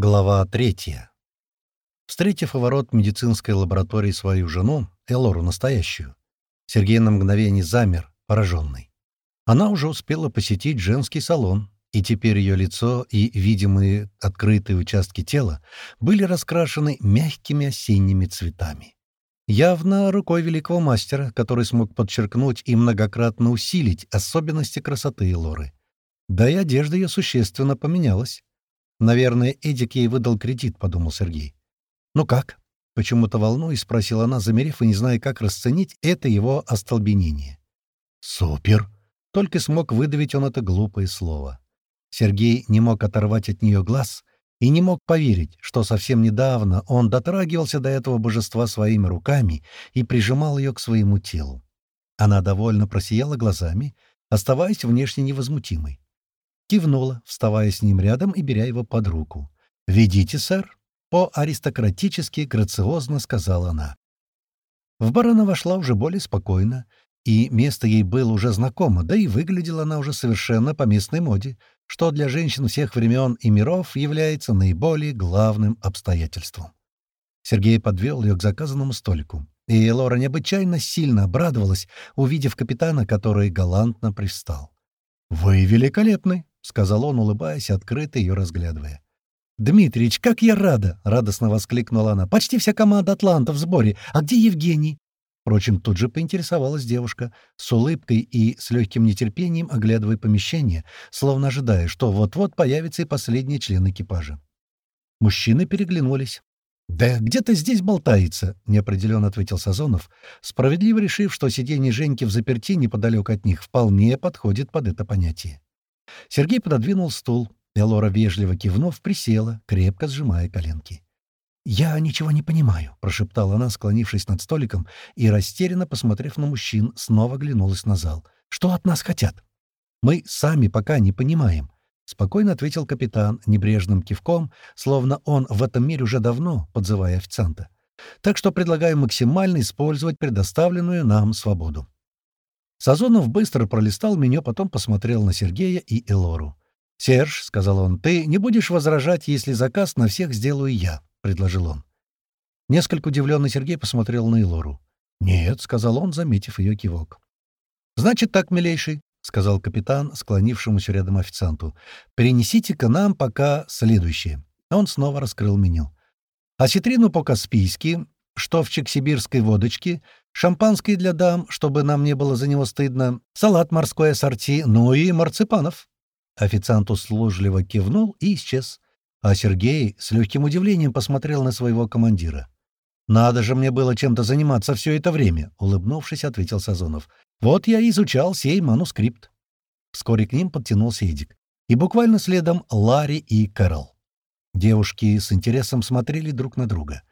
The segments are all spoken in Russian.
Глава третья. Встретив у ворот медицинской лаборатории свою жену, Элору настоящую, Сергей на мгновение замер, пораженный. Она уже успела посетить женский салон, и теперь ее лицо и видимые открытые участки тела были раскрашены мягкими осенними цветами. Явно рукой великого мастера, который смог подчеркнуть и многократно усилить особенности красоты Элоры. Да и одежда ее существенно поменялась. «Наверное, Эдик ей выдал кредит», — подумал Сергей. «Ну как?» — почему-то волнуясь, спросила она, замерев и не зная, как расценить это его остолбенение. «Супер!» — только смог выдавить он это глупое слово. Сергей не мог оторвать от нее глаз и не мог поверить, что совсем недавно он дотрагивался до этого божества своими руками и прижимал ее к своему телу. Она довольно просияла глазами, оставаясь внешне невозмутимой. Кивнула, вставая с ним рядом и беря его под руку. «Ведите, сэр!» — по-аристократически, грациозно сказала она. В бар она вошла уже более спокойно, и место ей было уже знакомо, да и выглядела она уже совершенно по местной моде, что для женщин всех времен и миров является наиболее главным обстоятельством. Сергей подвел ее к заказанному столику, и Лора необычайно сильно обрадовалась, увидев капитана, который галантно пристал. «Вы великолепны!» — сказал он, улыбаясь, открыто ее разглядывая. «Дмитрич, как я рада!» — радостно воскликнула она. «Почти вся команда «Атланта» в сборе. А где Евгений?» Впрочем, тут же поинтересовалась девушка, с улыбкой и с легким нетерпением оглядывая помещение, словно ожидая, что вот-вот появится и последний член экипажа. Мужчины переглянулись. «Да где-то здесь болтается», — неопределенно ответил Сазонов, справедливо решив, что сиденье Женьки в заперти неподалеку от них вполне подходит под это понятие. Сергей пододвинул стул. Элора, вежливо кивнув, присела, крепко сжимая коленки. «Я ничего не понимаю», — прошептала она, склонившись над столиком, и, растерянно посмотрев на мужчин, снова оглянулась на зал. «Что от нас хотят?» «Мы сами пока не понимаем», — спокойно ответил капитан небрежным кивком, словно он в этом мире уже давно, подзывая официанта. «Так что предлагаю максимально использовать предоставленную нам свободу». Сазонов быстро пролистал меню, потом посмотрел на Сергея и Элору. «Серж», — сказал он, — «ты не будешь возражать, если заказ на всех сделаю я», — предложил он. Несколько удивленный Сергей посмотрел на Элору. «Нет», — сказал он, заметив ее кивок. «Значит так, милейший», — сказал капитан, склонившемуся рядом официанту. «Перенесите-ка нам пока следующее». Он снова раскрыл меню. «Осетрину по-каспийски, штовчик сибирской водочки, шампанское для дам, чтобы нам не было за него стыдно, салат морской ассорти, ну и марципанов». Официант услужливо кивнул и исчез. А Сергей с легким удивлением посмотрел на своего командира. «Надо же мне было чем-то заниматься все это время», — улыбнувшись, ответил Сазонов. «Вот я изучал сей манускрипт». Вскоре к ним подтянулся Эдик. И буквально следом Ларри и Кэрол. Девушки с интересом смотрели друг на друга.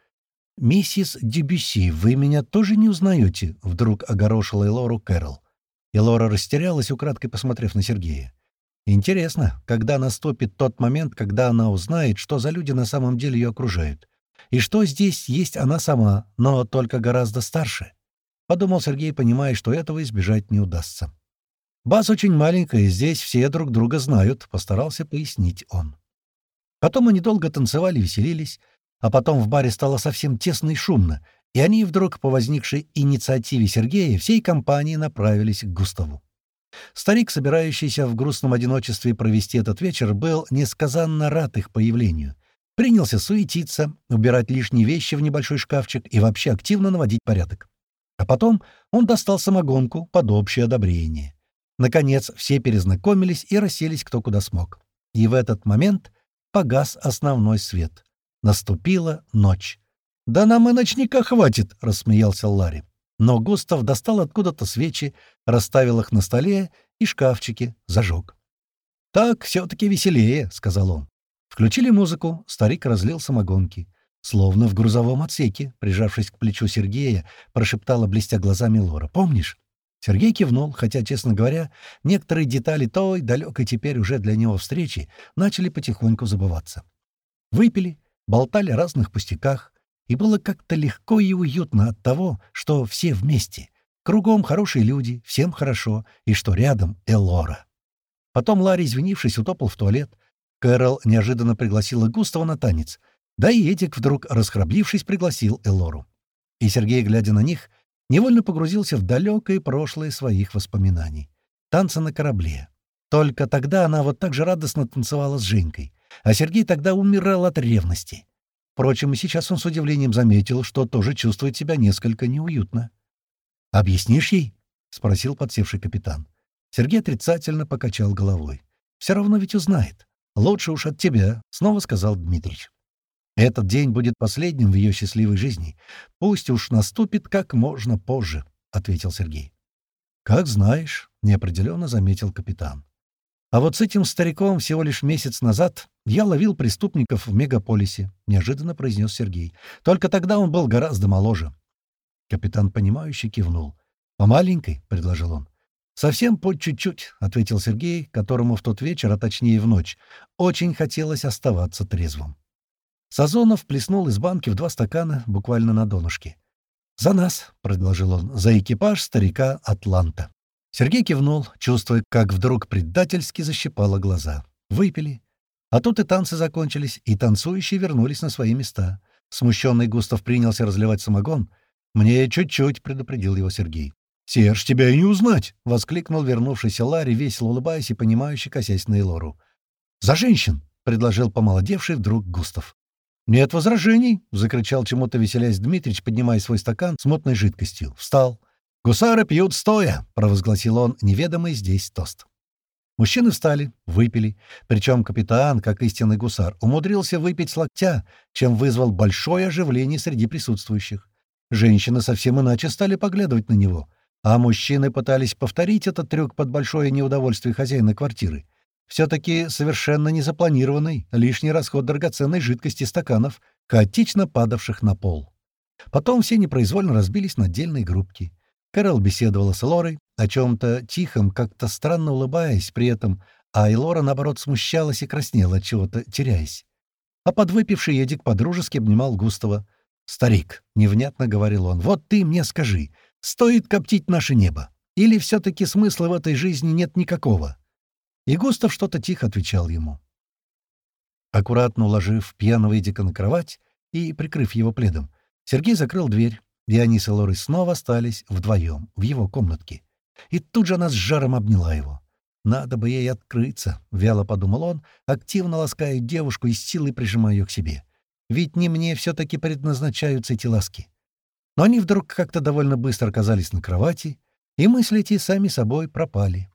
«Миссис Дебюси, вы меня тоже не узнаете?» — вдруг огорошила Элору Кэрол. Элора растерялась, украдкой посмотрев на Сергея. «Интересно, когда наступит тот момент, когда она узнает, что за люди на самом деле ее окружают, и что здесь есть она сама, но только гораздо старше?» — подумал Сергей, понимая, что этого избежать не удастся. «База очень маленькая, здесь все друг друга знают», — постарался пояснить он. Потом они долго танцевали, веселились, а потом в баре стало совсем тесно и шумно, и они вдруг, по возникшей инициативе Сергея, всей компанией направились к Густаву. Старик, собирающийся в грустном одиночестве провести этот вечер, был несказанно рад их появлению. Принялся суетиться, убирать лишние вещи в небольшой шкафчик и вообще активно наводить порядок. А потом он достал самогонку под общее одобрение. Наконец, все перезнакомились и расселись кто куда смог. И в этот момент погас основной свет. Наступила ночь. «Да нам и ночника хватит!» — рассмеялся Ларри. Но Густав достал откуда-то свечи, расставил их на столе и шкафчики, зажег. «Так все-таки веселее», — сказал он. Включили музыку, старик разлил самогонки. Словно в грузовом отсеке, прижавшись к плечу Сергея, прошептала, блестя глазами Лора. «Помнишь?» Сергей кивнул, хотя, честно говоря, некоторые детали той, далекой теперь уже для него встречи, начали потихоньку забываться. Выпили, болтали о разных пустяках, и было как-то легко и уютно от того, что все вместе. Кругом хорошие люди, всем хорошо, и что рядом Элора. Потом Ларри, извинившись, утопал в туалет, Кэрол неожиданно пригласила Густава на танец, да и Эдик, вдруг расхраблившись, пригласил Элору. И Сергей, глядя на них, невольно погрузился в далекое прошлое своих воспоминаний. Танцы на корабле. Только тогда она вот так же радостно танцевала с Женькой, а Сергей тогда умирал от ревности. Впрочем, сейчас он с удивлением заметил, что тоже чувствует себя несколько неуютно. «Объяснишь ей?» — спросил подсевший капитан. Сергей отрицательно покачал головой. «Все равно ведь узнает. Лучше уж от тебя», — снова сказал Дмитрич. «Этот день будет последним в ее счастливой жизни. Пусть уж наступит как можно позже», — ответил Сергей. «Как знаешь», — неопределенно заметил капитан. «А вот с этим стариком всего лишь месяц назад я ловил преступников в мегаполисе», — неожиданно произнес Сергей. «Только тогда он был гораздо моложе». Капитан, понимающе кивнул. «По маленькой», — предложил он. «Совсем по чуть-чуть», — ответил Сергей, которому в тот вечер, а точнее в ночь, очень хотелось оставаться трезвым. Сазонов плеснул из банки в два стакана, буквально на донышке. «За нас», — предложил он, — «за экипаж старика Атланта». Сергей кивнул, чувствуя, как вдруг предательски защипало глаза. Выпили. А тут и танцы закончились, и танцующие вернулись на свои места. Смущенный Густав принялся разливать самогон. «Мне чуть-чуть», — предупредил его Сергей. «Серж, тебя и не узнать!» — воскликнул вернувшийся Ларри, весело улыбаясь и понимающе косясь на Элору. «За женщин!» — предложил помолодевший вдруг Густав. «Нет возражений!» — закричал чему-то веселясь Дмитрич, поднимая свой стакан с мутной жидкостью. Встал. «Гусары пьют стоя!» — провозгласил он неведомый здесь тост. Мужчины встали, выпили, причем капитан, как истинный гусар, умудрился выпить с локтя, чем вызвал большое оживление среди присутствующих. Женщины совсем иначе стали поглядывать на него, а мужчины пытались повторить этот трюк под большое неудовольствие хозяина квартиры. Все-таки совершенно незапланированный, лишний расход драгоценной жидкости стаканов, хаотично падавших на пол. Потом все непроизвольно разбились на отдельные группки. Кэрол беседовала с Лорой, о чем-то тихом, как-то странно улыбаясь при этом, а Элора, наоборот, смущалась и краснела от чего-то, теряясь. А подвыпивший Эдик подружески обнимал Густава. «Старик», — невнятно говорил он, — «вот ты мне скажи, стоит коптить наше небо? Или все-таки смысла в этой жизни нет никакого?» И Густав что-то тихо отвечал ему. Аккуратно уложив пьяного Эдика на кровать и прикрыв его пледом, Сергей закрыл дверь, и они с Элорой снова остались вдвоем в его комнатке. И тут же она с жаром обняла его. «Надо бы ей открыться», — вяло подумал он, активно лаская девушку и с силой прижимая ее к себе. «Ведь не мне все-таки предназначаются эти ласки». Но они вдруг как-то довольно быстро оказались на кровати, и мысли эти сами собой пропали.